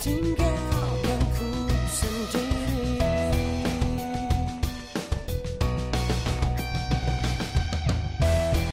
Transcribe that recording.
情歌。